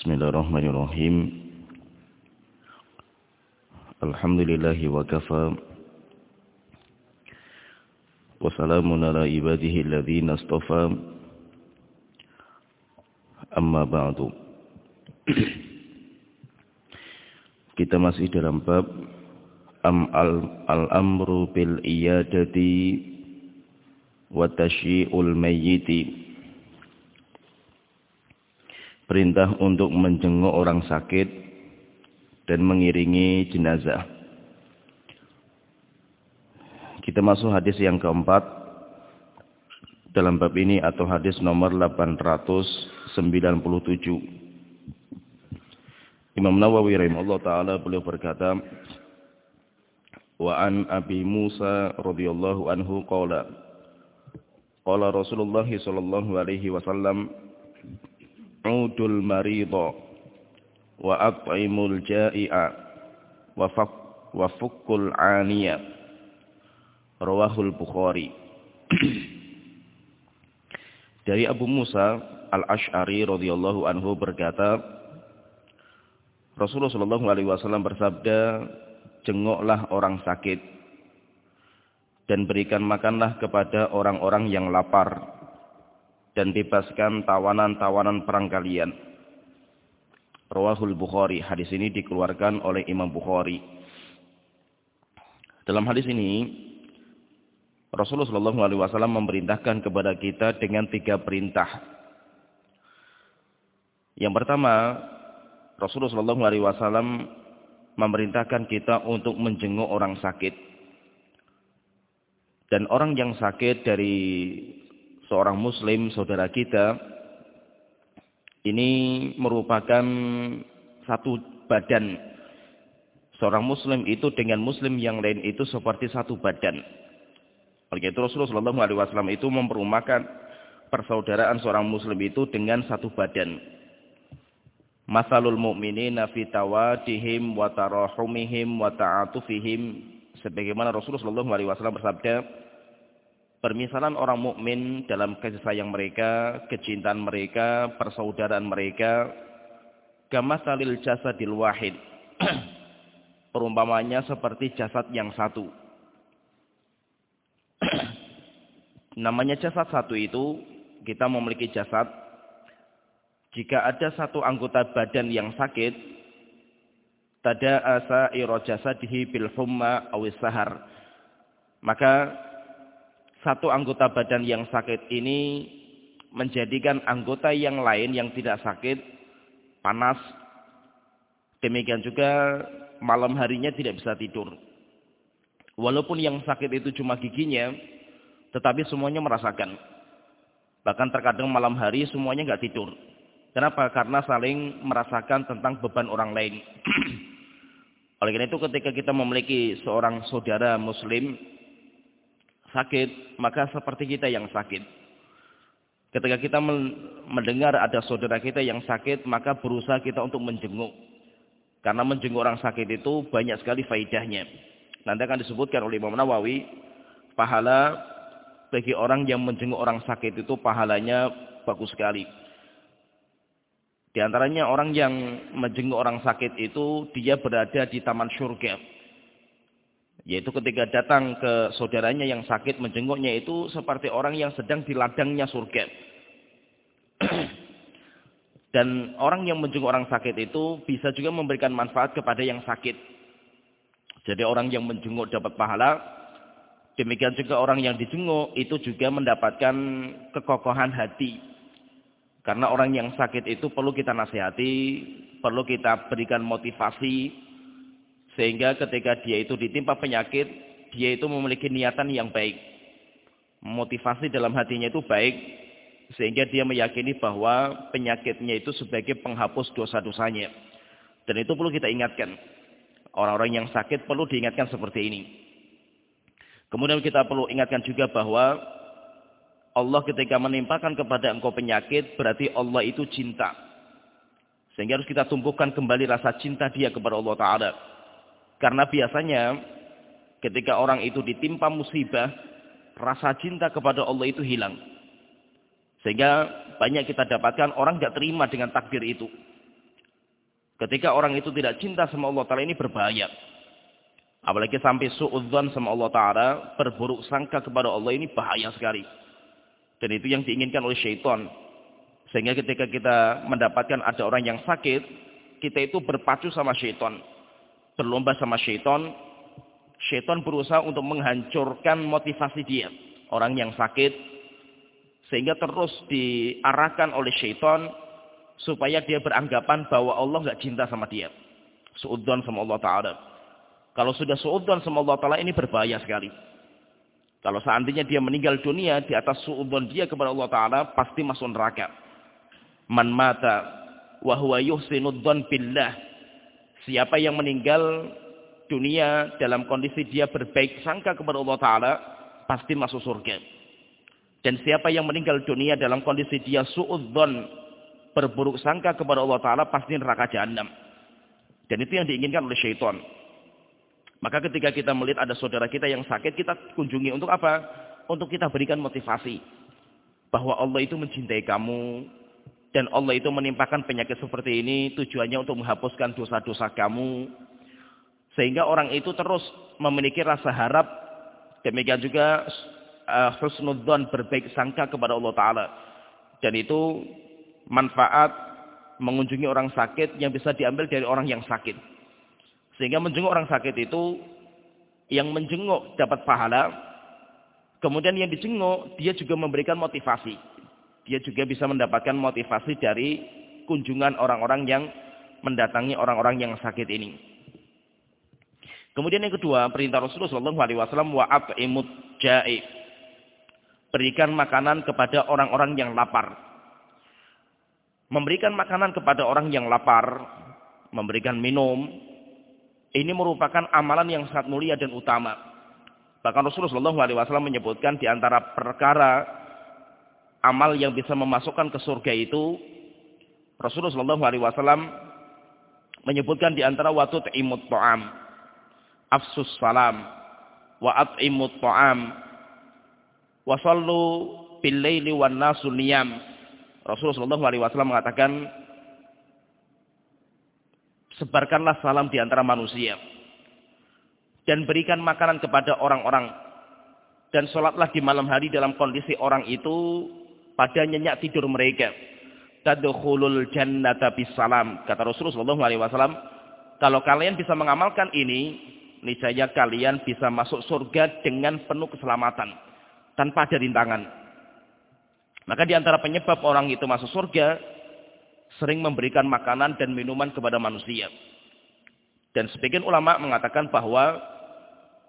Bismillahirrahmanirrahim. Alhamdulillahi wa kafa. Wassalamun ala ibadihi alladhina astafa. Amma ba'du. Kita masih dalam bab am al-amru bil iyadati wa tashyi'ul mayyiti perintah untuk menjenguk orang sakit dan mengiringi jenazah. Kita masuk hadis yang keempat dalam bab ini atau hadis nomor 897. Imam Nawawi rahimahullah taala beliau berkata, "Wa an Abi Musa radhiyallahu anhu qala Qala Rasulullah sallallahu alaihi wasallam udul marida wa at'imul ja'i'a wa fak wa fukul aniya. Rawahul bukhari. Dari Abu Musa al-Ash'ari radhiyallahu anhu berkata Rasulullah sallallahu alaihi wasallam bersabda jenguklah orang sakit dan berikan makanlah kepada orang-orang yang lapar dan bebaskan tawanan-tawanan perang kalian. Rawahul Bukhari. Hadis ini dikeluarkan oleh Imam Bukhari. Dalam hadis ini, Rasulullah Wasallam memerintahkan kepada kita dengan tiga perintah. Yang pertama, Rasulullah Wasallam memerintahkan kita untuk menjenguk orang sakit. Dan orang yang sakit dari seorang muslim saudara kita ini merupakan satu badan. Seorang muslim itu dengan muslim yang lain itu seperti satu badan. Oleh itu Rasulullah SAW itu memperumakan persaudaraan seorang muslim itu dengan satu badan. Masalul mu'minina fi tawadihim wa tarahumihim wa ta'atufihim. Sebagaimana Rasulullah SAW bersabda Permisalan orang mukmin dalam kasih sayang mereka, kecintaan mereka, persaudaraan mereka, salil jasadil wahid. Perumpamanya seperti jasad yang satu. Namanya jasad satu itu, kita memiliki jasad. Jika ada satu anggota badan yang sakit, tada asa iro jasadihi bil humma awis sahar. Maka satu anggota badan yang sakit ini menjadikan anggota yang lain yang tidak sakit panas. Demikian juga malam harinya tidak bisa tidur. Walaupun yang sakit itu cuma giginya, tetapi semuanya merasakan. Bahkan terkadang malam hari semuanya nggak tidur. Kenapa? Karena saling merasakan tentang beban orang lain. Oleh karena itu ketika kita memiliki seorang saudara muslim sakit, maka seperti kita yang sakit. Ketika kita mendengar ada saudara kita yang sakit, maka berusaha kita untuk menjenguk. Karena menjenguk orang sakit itu banyak sekali faidahnya. Nanti akan disebutkan oleh Imam Nawawi, pahala bagi orang yang menjenguk orang sakit itu pahalanya bagus sekali. Di antaranya orang yang menjenguk orang sakit itu dia berada di taman surga. Yaitu ketika datang ke saudaranya yang sakit menjenguknya itu seperti orang yang sedang di ladangnya surga. Dan orang yang menjenguk orang sakit itu bisa juga memberikan manfaat kepada yang sakit. Jadi orang yang menjenguk dapat pahala. Demikian juga orang yang dijenguk itu juga mendapatkan kekokohan hati. Karena orang yang sakit itu perlu kita nasihati, perlu kita berikan motivasi, sehingga ketika dia itu ditimpa penyakit, dia itu memiliki niatan yang baik. Motivasi dalam hatinya itu baik, sehingga dia meyakini bahwa penyakitnya itu sebagai penghapus dosa-dosanya. Dan itu perlu kita ingatkan. Orang-orang yang sakit perlu diingatkan seperti ini. Kemudian kita perlu ingatkan juga bahwa Allah ketika menimpakan kepada engkau penyakit, berarti Allah itu cinta. Sehingga harus kita tumbuhkan kembali rasa cinta dia kepada Allah Ta'ala. Karena biasanya ketika orang itu ditimpa musibah, rasa cinta kepada Allah itu hilang. Sehingga banyak kita dapatkan orang tidak terima dengan takdir itu. Ketika orang itu tidak cinta sama Allah Ta'ala ini berbahaya. Apalagi sampai su'udzan sama Allah Ta'ala, berburuk sangka kepada Allah ini bahaya sekali. Dan itu yang diinginkan oleh syaitan. Sehingga ketika kita mendapatkan ada orang yang sakit, kita itu berpacu sama syaitan. Berlomba sama syaitan. Syaitan berusaha untuk menghancurkan motivasi dia. Orang yang sakit. Sehingga terus diarahkan oleh syaitan. Supaya dia beranggapan bahwa Allah nggak cinta sama dia. Su'udzan sama Allah Ta'ala. Kalau sudah su'udzan sama Allah Ta'ala ini berbahaya sekali. Kalau seandainya dia meninggal dunia di atas su'udzan dia kepada Allah Ta'ala pasti masuk neraka. Man mata wa huwa yuhsinudzan billah. Siapa yang meninggal dunia dalam kondisi dia berbaik sangka kepada Allah Ta'ala pasti masuk surga. Dan siapa yang meninggal dunia dalam kondisi dia su'udzan berburuk sangka kepada Allah Ta'ala pasti neraka jahanam. Dan itu yang diinginkan oleh syaitan. Maka ketika kita melihat ada saudara kita yang sakit, kita kunjungi untuk apa? Untuk kita berikan motivasi. Bahwa Allah itu mencintai kamu. Dan Allah itu menimpakan penyakit seperti ini tujuannya untuk menghapuskan dosa-dosa kamu. Sehingga orang itu terus memiliki rasa harap. Demikian juga uh, husnudzon berbaik sangka kepada Allah Ta'ala. Dan itu manfaat mengunjungi orang sakit yang bisa diambil dari orang yang sakit. Sehingga menjenguk orang sakit itu yang menjenguk dapat pahala. Kemudian yang dijenguk dia juga memberikan motivasi. Dia juga bisa mendapatkan motivasi dari kunjungan orang-orang yang mendatangi orang-orang yang sakit ini. Kemudian yang kedua, perintah Rasulullah SAW wa at'imut ja'i. Berikan makanan kepada orang-orang yang lapar. Memberikan makanan kepada orang yang lapar, memberikan minum, ini merupakan amalan yang sangat mulia dan utama. Bahkan Rasulullah SAW menyebutkan di antara perkara amal yang bisa memasukkan ke surga itu, Rasulullah SAW menyebutkan di antara waktu ta'imut ta'am, afsus salam, wa at'imut ta'am, wa sallu bil laili wan nasu niyam. Rasulullah SAW mengatakan sebarkanlah salam di antara manusia. Dan berikan makanan kepada orang-orang. Dan sholatlah di malam hari dalam kondisi orang itu pada nyenyak tidur mereka. Tadkhulul jannata bisalam. Kata Rasulullah SAW, kalau kalian bisa mengamalkan ini, niscaya kalian bisa masuk surga dengan penuh keselamatan. Tanpa ada rintangan. Maka di antara penyebab orang itu masuk surga, sering memberikan makanan dan minuman kepada manusia. Dan sebagian ulama mengatakan bahwa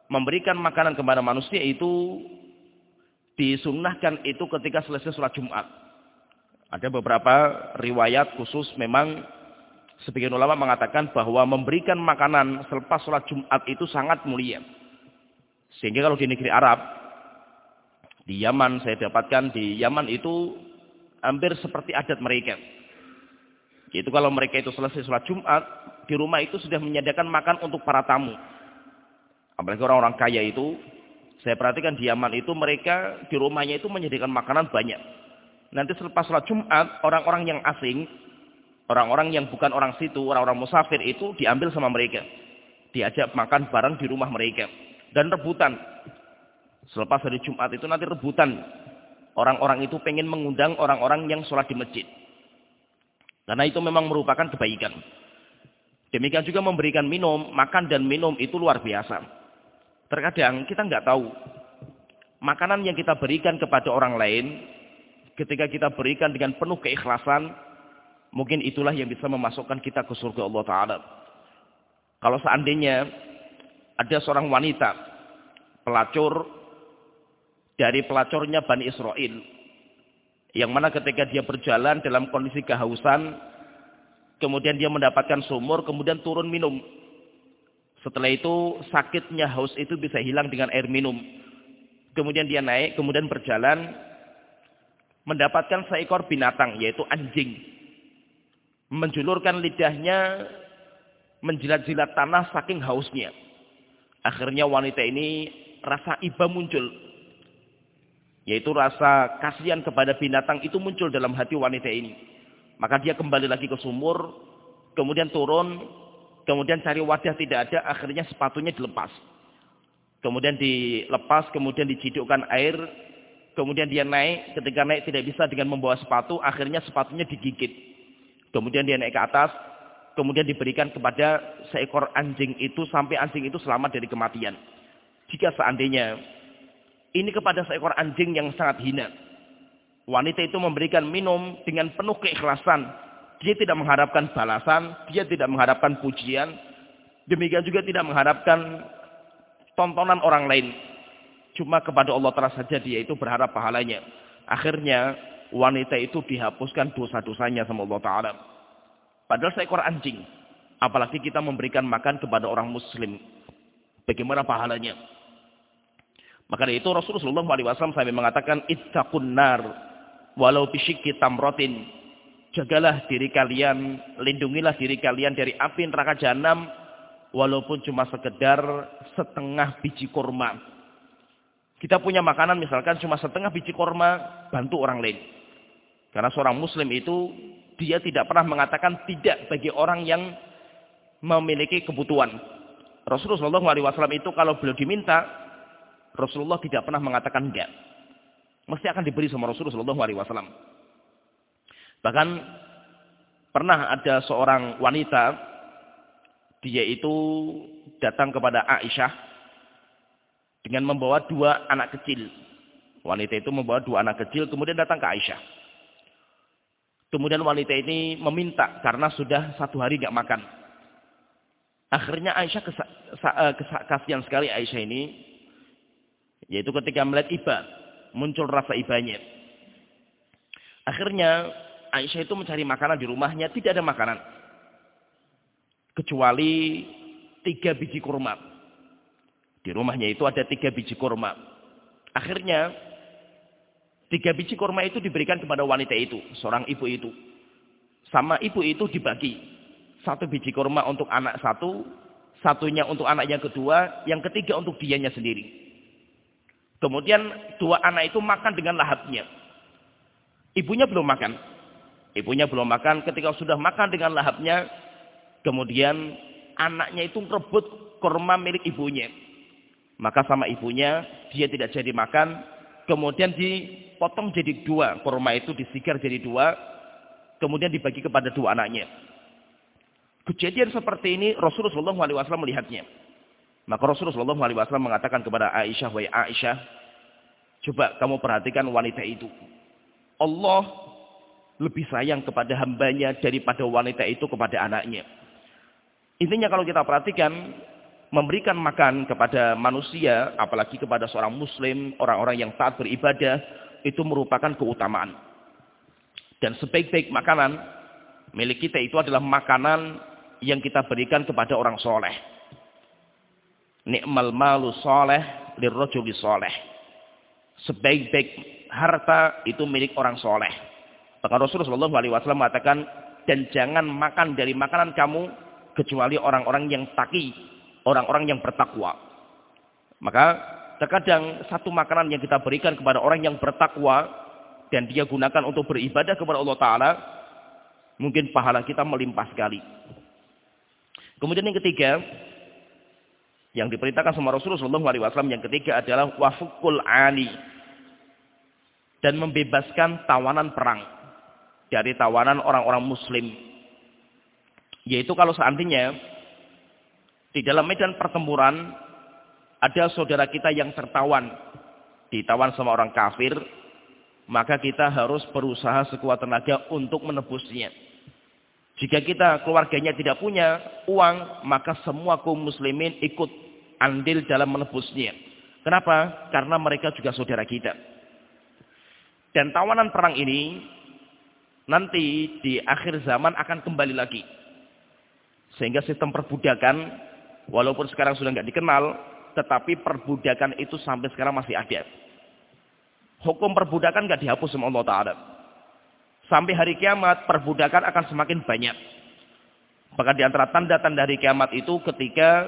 memberikan makanan kepada manusia itu disunnahkan itu ketika selesai sholat Jumat. Ada beberapa riwayat khusus memang sebagian ulama mengatakan bahwa memberikan makanan selepas sholat Jumat itu sangat mulia. Sehingga kalau di negeri Arab, di Yaman saya dapatkan di Yaman itu hampir seperti adat mereka. Itu kalau mereka itu selesai sholat Jumat, di rumah itu sudah menyediakan makan untuk para tamu. Apalagi orang-orang kaya itu, saya perhatikan di Yaman itu mereka di rumahnya itu menyediakan makanan banyak. Nanti selepas sholat Jumat, orang-orang yang asing, orang-orang yang bukan orang situ, orang-orang musafir itu diambil sama mereka. Diajak makan bareng di rumah mereka. Dan rebutan. Selepas hari Jumat itu nanti rebutan. Orang-orang itu pengen mengundang orang-orang yang sholat di masjid. Karena itu memang merupakan kebaikan. Demikian juga memberikan minum, makan dan minum itu luar biasa. Terkadang kita nggak tahu. Makanan yang kita berikan kepada orang lain, ketika kita berikan dengan penuh keikhlasan, mungkin itulah yang bisa memasukkan kita ke surga Allah Ta'ala. Kalau seandainya ada seorang wanita, pelacur, dari pelacurnya Bani Israel, yang mana ketika dia berjalan dalam kondisi kehausan, kemudian dia mendapatkan sumur, kemudian turun minum. Setelah itu sakitnya haus itu bisa hilang dengan air minum. Kemudian dia naik, kemudian berjalan, mendapatkan seekor binatang, yaitu anjing. Menjulurkan lidahnya, menjilat-jilat tanah saking hausnya. Akhirnya wanita ini rasa iba muncul yaitu rasa kasihan kepada binatang itu muncul dalam hati wanita ini. Maka dia kembali lagi ke sumur. kemudian turun, kemudian cari wadah tidak ada, akhirnya sepatunya dilepas. Kemudian dilepas, kemudian dicidukkan air, kemudian dia naik, ketika naik tidak bisa dengan membawa sepatu, akhirnya sepatunya digigit. Kemudian dia naik ke atas, kemudian diberikan kepada seekor anjing itu sampai anjing itu selamat dari kematian. Jika seandainya ini kepada seekor anjing yang sangat hina. Wanita itu memberikan minum dengan penuh keikhlasan. Dia tidak mengharapkan balasan, dia tidak mengharapkan pujian, demikian juga tidak mengharapkan tontonan orang lain. Cuma kepada Allah Ta'ala saja dia itu berharap pahalanya. Akhirnya wanita itu dihapuskan dosa-dosanya sama Allah Ta'ala. Padahal seekor anjing. Apalagi kita memberikan makan kepada orang muslim. Bagaimana pahalanya? Maka dari itu Rasulullah SAW sampai mengatakan ittaqun nar walau bisyikki tamrotin. Jagalah diri kalian, lindungilah diri kalian dari api neraka jahanam walaupun cuma sekedar setengah biji kurma. Kita punya makanan misalkan cuma setengah biji kurma, bantu orang lain. Karena seorang muslim itu dia tidak pernah mengatakan tidak bagi orang yang memiliki kebutuhan. Rasulullah SAW itu kalau beliau diminta, Rasulullah tidak pernah mengatakan enggak. Mesti akan diberi sama Rasulullah SAW. Bahkan pernah ada seorang wanita, dia itu datang kepada Aisyah, dengan membawa dua anak kecil. Wanita itu membawa dua anak kecil kemudian datang ke Aisyah. Kemudian wanita ini meminta karena sudah satu hari tidak makan. Akhirnya Aisyah eh, kasihan sekali Aisyah ini. Yaitu ketika melihat iba. Muncul rasa ibanya. Akhirnya Aisyah itu mencari makanan di rumahnya. Tidak ada makanan. Kecuali tiga biji kurma. Di rumahnya itu ada tiga biji kurma. Akhirnya, tiga biji kurma itu diberikan kepada wanita itu, seorang ibu itu. Sama ibu itu dibagi. Satu biji kurma untuk anak satu, satunya untuk anak yang kedua, yang ketiga untuk dianya sendiri. Kemudian dua anak itu makan dengan lahapnya. Ibunya belum makan. Ibunya belum makan. Ketika sudah makan dengan lahapnya, kemudian anaknya itu merebut kurma milik ibunya. Maka sama ibunya dia tidak jadi makan. Kemudian dipotong jadi dua. Kurma itu disigar jadi dua. Kemudian dibagi kepada dua anaknya. Kejadian seperti ini Rasulullah SAW melihatnya. Maka Rasulullah SAW mengatakan kepada Aisyah, Wahai Aisyah, coba kamu perhatikan wanita itu. Allah lebih sayang kepada hambanya daripada wanita itu kepada anaknya. Intinya kalau kita perhatikan, memberikan makan kepada manusia, apalagi kepada seorang muslim, orang-orang yang taat beribadah, itu merupakan keutamaan. Dan sebaik-baik makanan milik kita itu adalah makanan yang kita berikan kepada orang soleh. Nikmal malu soleh, lirrojuli soleh. Sebaik-baik harta itu milik orang soleh. Bahkan Rasulullah SAW mengatakan, dan jangan makan dari makanan kamu kecuali orang-orang yang taki orang-orang yang bertakwa. Maka terkadang satu makanan yang kita berikan kepada orang yang bertakwa dan dia gunakan untuk beribadah kepada Allah Ta'ala, mungkin pahala kita melimpah sekali. Kemudian yang ketiga, yang diperintahkan sama Rasulullah SAW yang ketiga adalah wafukul ali dan membebaskan tawanan perang dari tawanan orang-orang muslim. Yaitu kalau seandainya di dalam medan pertempuran ada saudara kita yang tertawan. Ditawan sama orang kafir. Maka kita harus berusaha sekuat tenaga untuk menebusnya. Jika kita keluarganya tidak punya uang, maka semua kaum muslimin ikut andil dalam menebusnya. Kenapa? Karena mereka juga saudara kita. Dan tawanan perang ini nanti di akhir zaman akan kembali lagi. Sehingga sistem perbudakan Walaupun sekarang sudah nggak dikenal, tetapi perbudakan itu sampai sekarang masih ada. Hukum perbudakan nggak dihapus sama Allah Taala. Sampai hari kiamat perbudakan akan semakin banyak. Bahkan di antara tanda-tanda hari kiamat itu ketika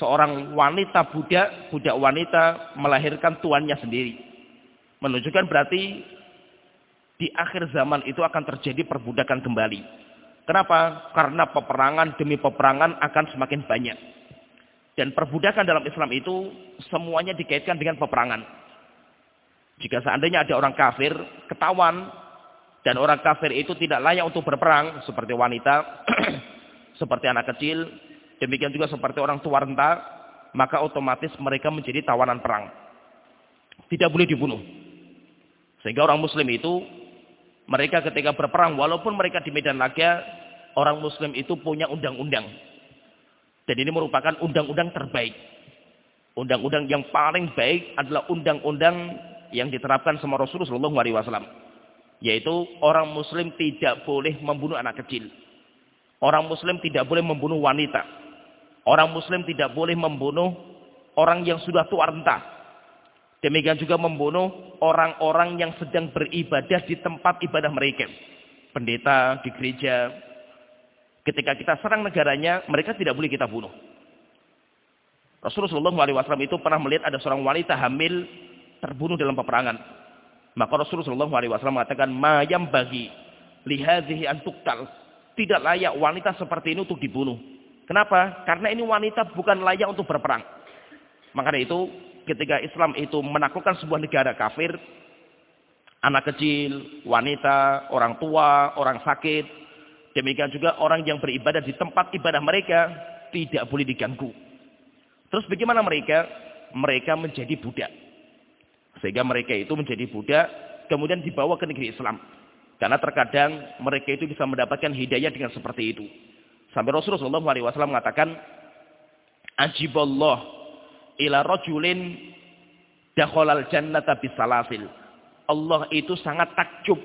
seorang wanita budak, budak wanita melahirkan tuannya sendiri. Menunjukkan berarti di akhir zaman itu akan terjadi perbudakan kembali. Kenapa? Karena peperangan demi peperangan akan semakin banyak. Dan perbudakan dalam Islam itu semuanya dikaitkan dengan peperangan. Jika seandainya ada orang kafir, ketahuan, dan orang kafir itu tidak layak untuk berperang, seperti wanita, seperti anak kecil, demikian juga seperti orang tua renta, maka otomatis mereka menjadi tawanan perang. Tidak boleh dibunuh. Sehingga orang muslim itu, mereka ketika berperang, walaupun mereka di medan laga, orang muslim itu punya undang-undang. Dan ini merupakan undang-undang terbaik. Undang-undang yang paling baik adalah undang-undang yang diterapkan sama Rasulullah SAW. Yaitu orang muslim tidak boleh membunuh anak kecil. Orang muslim tidak boleh membunuh wanita. Orang muslim tidak boleh membunuh orang yang sudah tua renta. Demikian juga membunuh orang-orang yang sedang beribadah di tempat ibadah mereka. Pendeta di gereja. Ketika kita serang negaranya, mereka tidak boleh kita bunuh. Rasulullah SAW itu pernah melihat ada seorang wanita hamil terbunuh dalam peperangan. Maka Rasulullah SAW mengatakan, Mayam bagi lihadhihi antuktal. Tidak layak wanita seperti ini untuk dibunuh. Kenapa? Karena ini wanita bukan layak untuk berperang. Maka itu ketika Islam itu menaklukkan sebuah negara kafir, anak kecil, wanita, orang tua, orang sakit, demikian juga orang yang beribadah di tempat ibadah mereka tidak boleh diganggu. Terus bagaimana mereka? Mereka menjadi budak. Sehingga mereka itu menjadi budak, kemudian dibawa ke negeri Islam. Karena terkadang mereka itu bisa mendapatkan hidayah dengan seperti itu. Sampai Rasulullah SAW mengatakan, Ajiballah ila rajulin dakhalal jannata bisalasil. Allah itu sangat takjub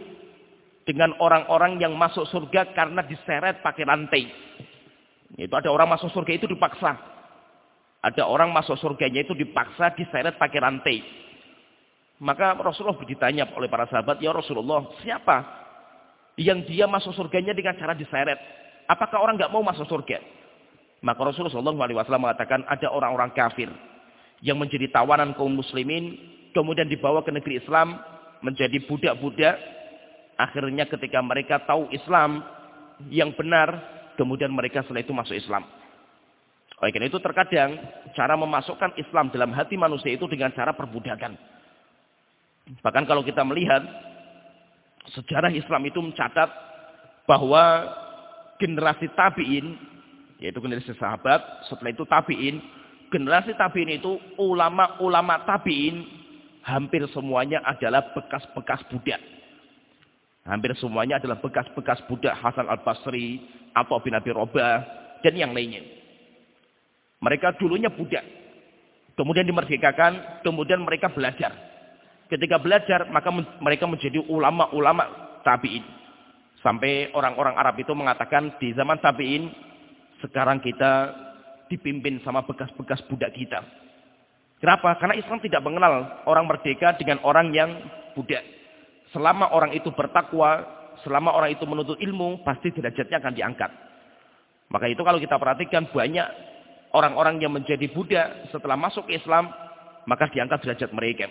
dengan orang-orang yang masuk surga karena diseret pakai rantai. Itu ada orang masuk surga itu dipaksa. Ada orang masuk surganya itu dipaksa diseret pakai rantai. Maka Rasulullah ditanya oleh para sahabat, "Ya Rasulullah, siapa yang dia masuk surganya dengan cara diseret. Apakah orang nggak mau masuk surga? Maka Rasulullah SAW mengatakan ada orang-orang kafir yang menjadi tawanan kaum muslimin, kemudian dibawa ke negeri Islam menjadi budak-budak. Akhirnya ketika mereka tahu Islam yang benar, kemudian mereka setelah itu masuk Islam. Oleh karena itu terkadang cara memasukkan Islam dalam hati manusia itu dengan cara perbudakan. Bahkan kalau kita melihat sejarah Islam itu mencatat bahwa generasi tabi'in, yaitu generasi sahabat, setelah itu tabi'in, generasi tabi'in itu ulama-ulama tabi'in, hampir semuanya adalah bekas-bekas budak. Hampir semuanya adalah bekas-bekas budak Hasan al-Basri, atau bin Abi Robah, dan yang lainnya. Mereka dulunya budak. Kemudian dimerdekakan, kemudian mereka belajar. Ketika belajar, maka mereka menjadi ulama-ulama tabi'in. Sampai orang-orang Arab itu mengatakan di zaman tabi'in, sekarang kita dipimpin sama bekas-bekas budak kita. Kenapa? Karena Islam tidak mengenal orang merdeka dengan orang yang budak. Selama orang itu bertakwa, selama orang itu menuntut ilmu, pasti derajatnya akan diangkat. Maka itu kalau kita perhatikan banyak orang-orang yang menjadi budak setelah masuk Islam, maka diangkat derajat mereka.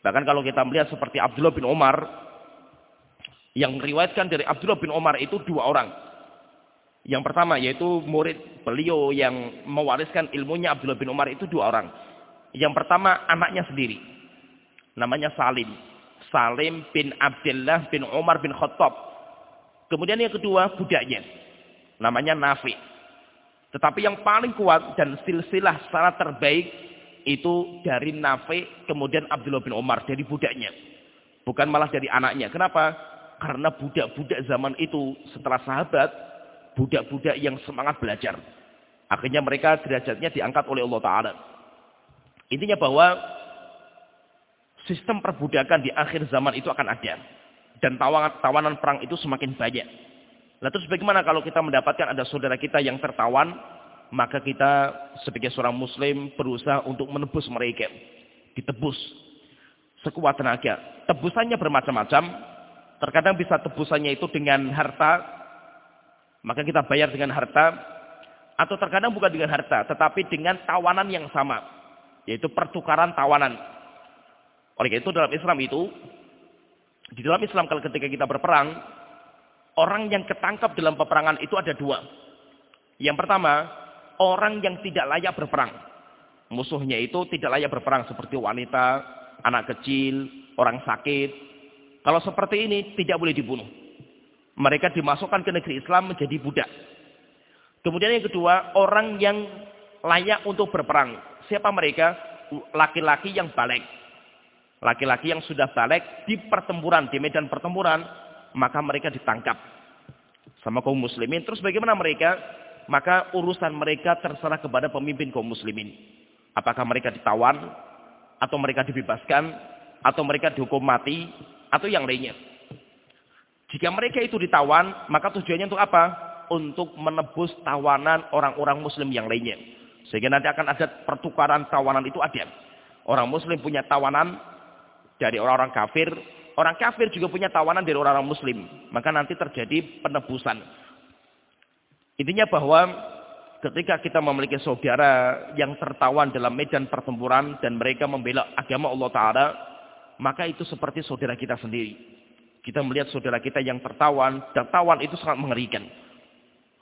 Bahkan kalau kita melihat seperti Abdullah bin Umar, yang meriwayatkan dari Abdullah bin Umar itu dua orang. Yang pertama yaitu murid beliau yang mewariskan ilmunya Abdullah bin Umar itu dua orang. Yang pertama anaknya sendiri. Namanya Salim. Salim bin Abdullah bin Umar bin Khattab. Kemudian yang kedua budaknya. Namanya Nafi. Tetapi yang paling kuat dan silsilah secara terbaik itu dari Nafi kemudian Abdullah bin Umar dari budaknya. Bukan malah dari anaknya. Kenapa? Karena budak-budak zaman itu setelah sahabat, budak-budak yang semangat belajar. Akhirnya mereka derajatnya diangkat oleh Allah Ta'ala. Intinya bahwa sistem perbudakan di akhir zaman itu akan ada. Dan tawanan, tawanan perang itu semakin banyak. Nah terus bagaimana kalau kita mendapatkan ada saudara kita yang tertawan, maka kita sebagai seorang muslim berusaha untuk menebus mereka. Ditebus sekuat tenaga. Tebusannya bermacam-macam. Terkadang bisa tebusannya itu dengan harta. Maka kita bayar dengan harta. Atau terkadang bukan dengan harta. Tetapi dengan tawanan yang sama. Yaitu pertukaran tawanan. Oleh itu dalam Islam itu. Di dalam Islam kalau ketika kita berperang. Orang yang ketangkap dalam peperangan itu ada dua. Yang pertama, orang yang tidak layak berperang. Musuhnya itu tidak layak berperang seperti wanita, anak kecil, orang sakit. Kalau seperti ini tidak boleh dibunuh. Mereka dimasukkan ke negeri Islam menjadi budak. Kemudian yang kedua, orang yang layak untuk berperang. Siapa mereka? Laki-laki yang balik. Laki-laki yang sudah balik di pertempuran, di medan pertempuran, maka mereka ditangkap sama kaum muslimin. Terus bagaimana mereka? Maka urusan mereka terserah kepada pemimpin kaum muslimin. Apakah mereka ditawan, atau mereka dibebaskan, atau mereka dihukum mati, atau yang lainnya. Jika mereka itu ditawan, maka tujuannya untuk apa? Untuk menebus tawanan orang-orang muslim yang lainnya. Sehingga nanti akan ada pertukaran tawanan itu ada. Orang muslim punya tawanan dari orang-orang kafir, Orang kafir juga punya tawanan dari orang-orang muslim. Maka nanti terjadi penebusan. Intinya bahwa ketika kita memiliki saudara yang tertawan dalam medan pertempuran dan mereka membela agama Allah Ta'ala, maka itu seperti saudara kita sendiri. Kita melihat saudara kita yang tertawan, dan tawan itu sangat mengerikan.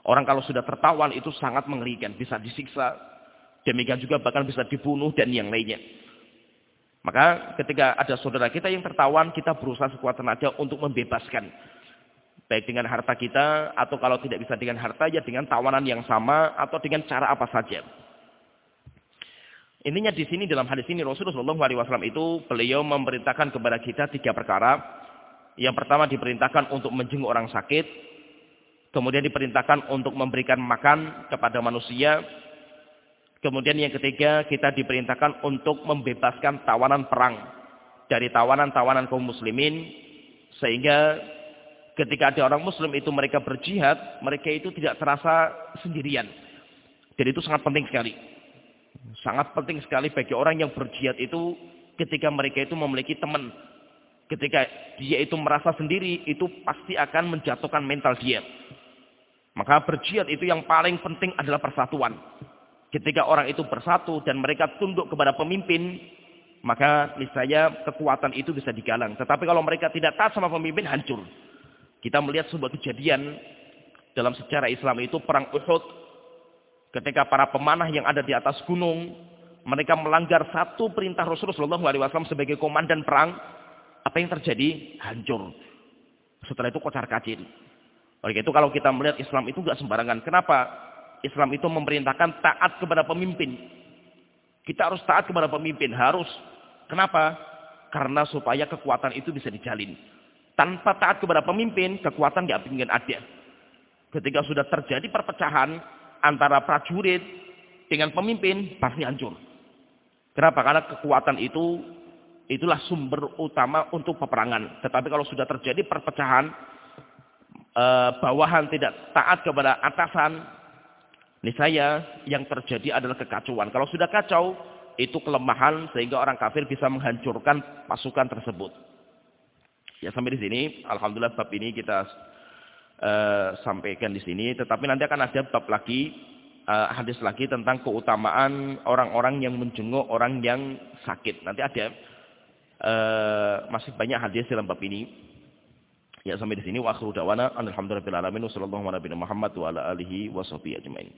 Orang kalau sudah tertawan itu sangat mengerikan, bisa disiksa, demikian juga bahkan bisa dibunuh dan yang lainnya. Maka ketika ada saudara kita yang tertawan, kita berusaha sekuat tenaga untuk membebaskan. Baik dengan harta kita, atau kalau tidak bisa dengan harta, ya dengan tawanan yang sama, atau dengan cara apa saja. Intinya di sini dalam hadis ini Rasulullah SAW itu beliau memerintahkan kepada kita tiga perkara. Yang pertama diperintahkan untuk menjenguk orang sakit. Kemudian diperintahkan untuk memberikan makan kepada manusia. Kemudian yang ketiga, kita diperintahkan untuk membebaskan tawanan perang dari tawanan-tawanan kaum muslimin sehingga ketika ada orang muslim itu mereka berjihad, mereka itu tidak terasa sendirian. Jadi itu sangat penting sekali. Sangat penting sekali bagi orang yang berjihad itu ketika mereka itu memiliki teman. Ketika dia itu merasa sendiri, itu pasti akan menjatuhkan mental dia. Maka berjihad itu yang paling penting adalah persatuan. Ketika orang itu bersatu dan mereka tunduk kepada pemimpin, maka niscaya kekuatan itu bisa digalang. Tetapi kalau mereka tidak taat sama pemimpin, hancur. Kita melihat sebuah kejadian dalam sejarah Islam itu perang Uhud. Ketika para pemanah yang ada di atas gunung, mereka melanggar satu perintah Rasulullah SAW sebagai komandan perang, apa yang terjadi? Hancur. Setelah itu kocar kacir. Oleh itu kalau kita melihat Islam itu gak sembarangan. Kenapa? Islam itu memerintahkan taat kepada pemimpin. Kita harus taat kepada pemimpin, harus. Kenapa? Karena supaya kekuatan itu bisa dijalin. Tanpa taat kepada pemimpin, kekuatan tidak mungkin ada. Ketika sudah terjadi perpecahan antara prajurit dengan pemimpin, pasti hancur. Kenapa? Karena kekuatan itu itulah sumber utama untuk peperangan. Tetapi kalau sudah terjadi perpecahan, eh, bawahan tidak taat kepada atasan, saya yang terjadi adalah kekacauan. Kalau sudah kacau, itu kelemahan sehingga orang kafir bisa menghancurkan pasukan tersebut. Ya sampai di sini, alhamdulillah bab ini kita uh, sampaikan di sini. Tetapi nanti akan ada bab lagi, uh, hadis lagi tentang keutamaan orang-orang yang menjenguk orang yang sakit. Nanti ada uh, masih banyak hadis dalam bab ini. Ya sampai di sini wa akhiru dawana alhamdulillahirabbil alamin wasallallahu ala Muhammad wa ala alihi washabihi ajmain.